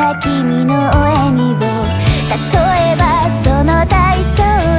な君の笑みを。例えばその体操。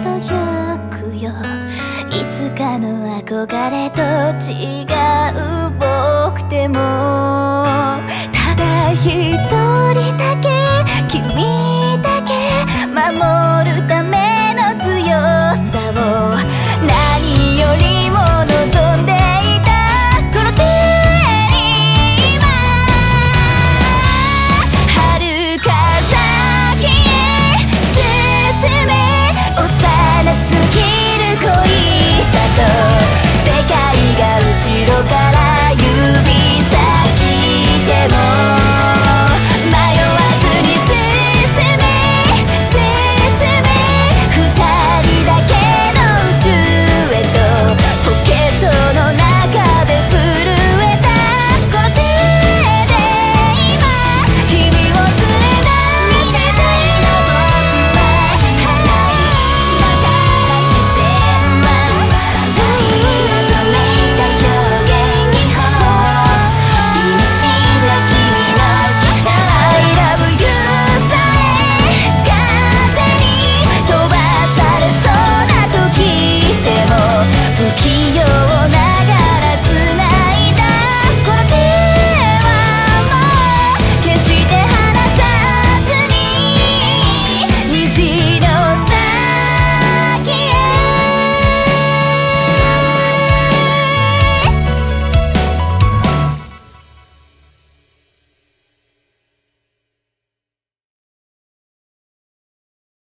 けどよくよ。いつかの憧れと違う僕でも。ただ一人